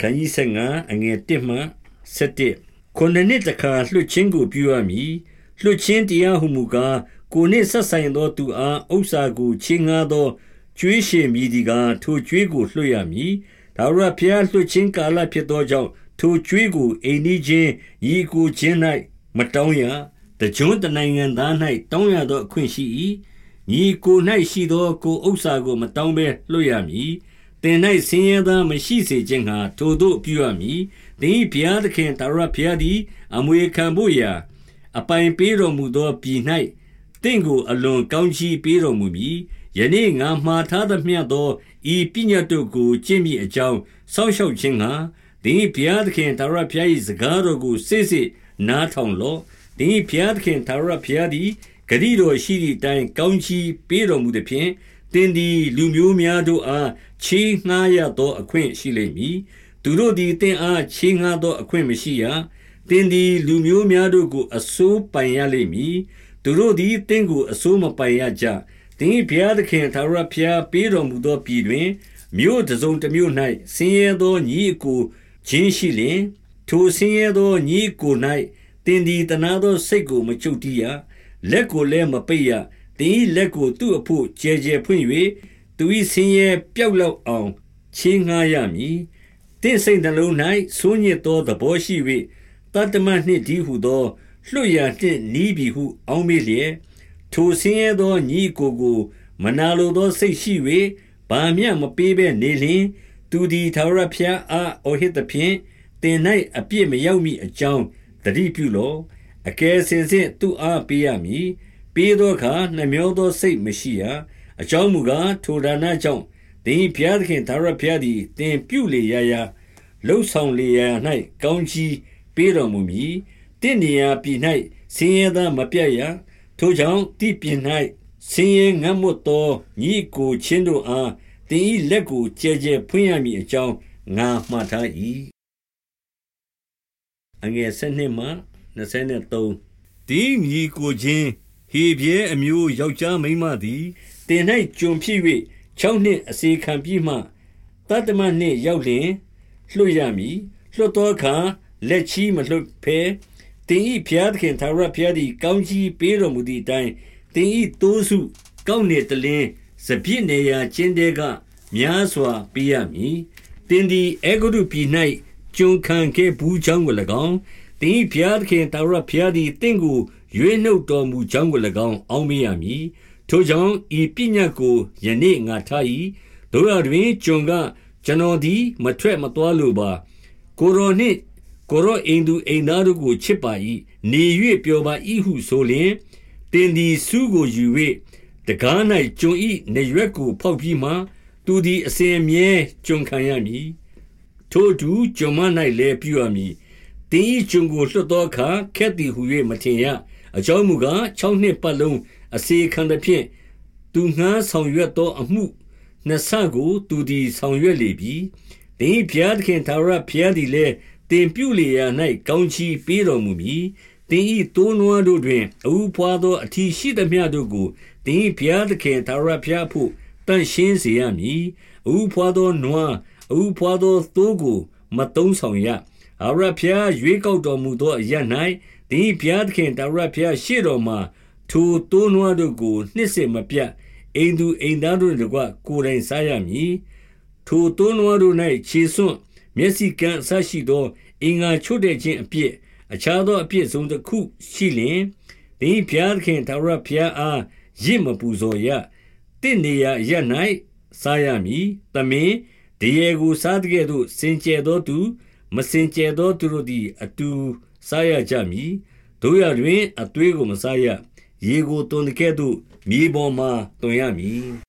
ခန်းကြီး15အငယ်1မှ7ခုနှစ်နှစ်တခါလွှတ်ချင်းကိုပြုရမည်လွှတ်ချင်းတရားဟုမူကားကိုနှင့်ဆက်ဆိုင်သောသူအားဥစ္စာကိုချင်းငားသောကျွေးရှင်မည်ဒီကားထိုကျွေးကိုလွှတ်ရမည်ဒါဝရဖျားလွှတ်ချင်းကာလဖြစ်သောကြောင့်ထိုကျွေးကိုအိမ်နီးချင်းဤကိုချင်း၌မတောင်းရတကြွတနိုင်ငံသား၌တောင်းရသောအခွင့်ရှိ၏ညီကို၌ရှိသောကိုဥစ္စာကိုမတောင်းဘဲလွှတ်ရမည် တင်၌ဆင်းရဲသားမရှိစေခြင်းဟာထိုတို့ပြုရမည်သင်၏ဘုရားသခင်တာရဘုရားသည်အမွေခံဖို့ရာ အပိုင်ပေးတော်မူသောပြည်၌တင့်ကိုအလွန်ကောင်းချီးပေးတော်မူမည်ယနေ့ငါမှားထားသမျှသောဤပညတ်တို့ကိုကျင့်မိအကြောင်းစောင့်ရှောက်ခြင်းဟာသင်ဘုရားသခင်တာရဘုရား၏စကားတော်ကိုစစ်စစ်နားထောင်လော့သင်ဘုရားသခင်တာရဘုရားသည်ဂတိတော်ရှိသည့်အတိုင်းကောင်းချီးပေးတော်မူသည်ဖြင့် သင်သည် လူမျိုးများတို့အားချီးငှားရသော အခွင့်ရှိလိမ့်မည်သူတို့သည်သင်အားချီးငှားသော အခွင့်မရှိရသင်သည် လူမျိုးများတို့ကို အစိုးပိုင်ရလိမ့်မည်သူတို့သည်သင်ကို အစိုးမပိုင်ရကြသင်ဘုရားသခင်သာရဘုရားပေးတော်မူသောပြည်တွင်မြို့တစုံတစ်မြို့၌ဆင်းရဲသောညီအကိုချင်းရှိလျင်ထိုဆင်းရဲသောညီကို၌တင်ဒီတနာသောစိတ်ကိုမချုပ်တီးရလက်ကိုလည်းမပိတ်ရ တင်ဤလက်ကိုသူ့အဖို့ကျဲကျဲဖွင့်၍သူ၏ဆင်းရဲပျောက်လောက်အောင်ချင်းငှားရမည်တင့်စိတ်နှလုံး၌စိုးညစ်သောသဘောရှိ၍တတ္တမနှင့်ဒီဟုသောလွတ်ရနှင့်နီးပြီဟုအောင်းမေလျက်ထိုဆင်းရဲသောညီကိုကိုမနာလိုသောစိတ်ရှိ၍ဘာမျှမပေးဘဲနေလျင်သူသည်သာရဖျားအားအော်ဟစ်သဖြင့်တင်၌အပြစ်မရောက်မိအကြောင်းတတိပြုလောအကယ်စင်စစ်သူအားပေးရမည် ပေးသောအခါနှမျောသောစိတ်မရှိရအကြောင်းမူကားထိုဒါနကြောင့်သင်ဘုရားသခင်သာရဘုရားသည်သင်ပြုလေရရာလှုပ်ဆောင်လေရာ၌ကောင်းကြီးပေးတော်မူမည်တင့်နေရာပြည်၌ဆင်းရဲသားမပြတ်ရထိုကြောင့်တိပြင်၌ဆင်းရဲငတ်မွတ်သောညီကိုချင်းတို့အားတင်ဤလက်ကိုကြဲကြဲဖွင့်ရမည်အကြောင်းငါမှားထား၏အငယ်7မှ23ဒီညီကိုချင်း ဟေပြဲအမျိုးယောက်ျားမိန်းမသည်တင်၌ကျွန်ဖြစ်၍6နှစ်အစေခံပြီးမှတတ္တမနှင့်ရောက်လျင်လွတ်ရမည်လွတ်သောအခါလက်ချီမလွတ်ဖဲတင်ဤဖျားသခင်သာရဖျားသည်ကောင်းကြီးပေးတော်မူသည့်အတိုင်းတင်ဤတိုးစုကောင်းနေတလင်းစပြည့်နေရာချင်းတဲကများစွာပေးရမည်တင်သည်အေဂုတုပြည်၌ကျွန်ခံခဲ့ဘူးချောင်းကို၎င်းတင်ဤဖျားသခင်သာရဖျားသည်တင့်ကို ရွေးနှုတ်တော်မူချောင်းကို၎င်း အောင်းမေးရမည် ထိုကြောင့် ဤပညာကို ယနေ့ငါထား၏တို့ရတွင် ကျွန်က ကျွန်တော်သည် မထွက်မသွားလိုပါ ကိုရောနှင့် ကိုရောအိမ်သူအိမ်သားတို့ကို ချစ်ပါ၏နေ၍ပျော်ပါ၏ဟုဆိုလျင်တင်သည်စုကိုယူ၍တကား၌ကျွန်ဤနေရွက်ကို ဖောက်ပြီးမှ သူသည် အစဉ်မြဲ ကျွန်ခံရမည် ထိုသူကျွန်မ၌လည်း ပြုရမည်တင်ဤကျွန်ကို လွတ်သောအခါ ခက်သည်ဟု၍မထင်ရ အကြောင်းမူကား6နှစ်ပတ်လုံးအစေခံသဖြင့်သူငှားဆောင်ရွက်သောအမှုနှစ်ဆကိုသူသည်ဆောင်ရွက်လေပြီတင်ဘုရားသခင်သာရဘုရားသည်လည်းတင်ပြုလေရာ၌ကောင်းချီးပေးတော်မူမည်တင်ဤတိုးနွားတို့တွင်အူဖွာသောအထီးရှိသမျှတို့ကိုတင်ဘုရားသခင်သာရဘုရားဖို့တန်ရှင်းစေရမည်အူဖွာသောနွားအူဖွာသောသိုးကိုမတုံးဆောင်ရအရဖျားရွေးကောက်တော်မူသောအရ၌ ဒီဘုရားသခင်တရဖျားရှေ့တော်မှာထိုတိုးနွားတို့ကိုနှစ်စစ်မပြတ်အိမ်သူအိမ်သားတို့တို့ကကိုယ်တိုင်စားရမည်ထိုတိုးနွားတို့၌ခြေစွန့်မျက်စိကန်းအဆရှိသောအင်္ဂါချွတ်တဲ့ခြင်းအပြစ်အခြားသောအပြစ်ဆုံးတစ်ခုရှိလျင်ဒီဘုရားသခင်တရဖျားအားရစ်မပူဇော်ရတင့်နေရာရ၌စားရမည်တမင်တရေကိုစားတဲ့သို့စင်ကြယ်သောသူ မစင်ကြယ်သောသူတို့သည်အတူ စားရကြမည်တို့ရတွင် အသွေးကိုမစားရရေကိုတွန်တဲ့ကဲ့သို့မြေပေါ်မှတွန်ရမည်